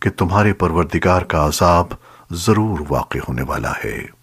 کہ تمہارے پروردگار کا عذاب ضرور واقع ہونے والا ہے۔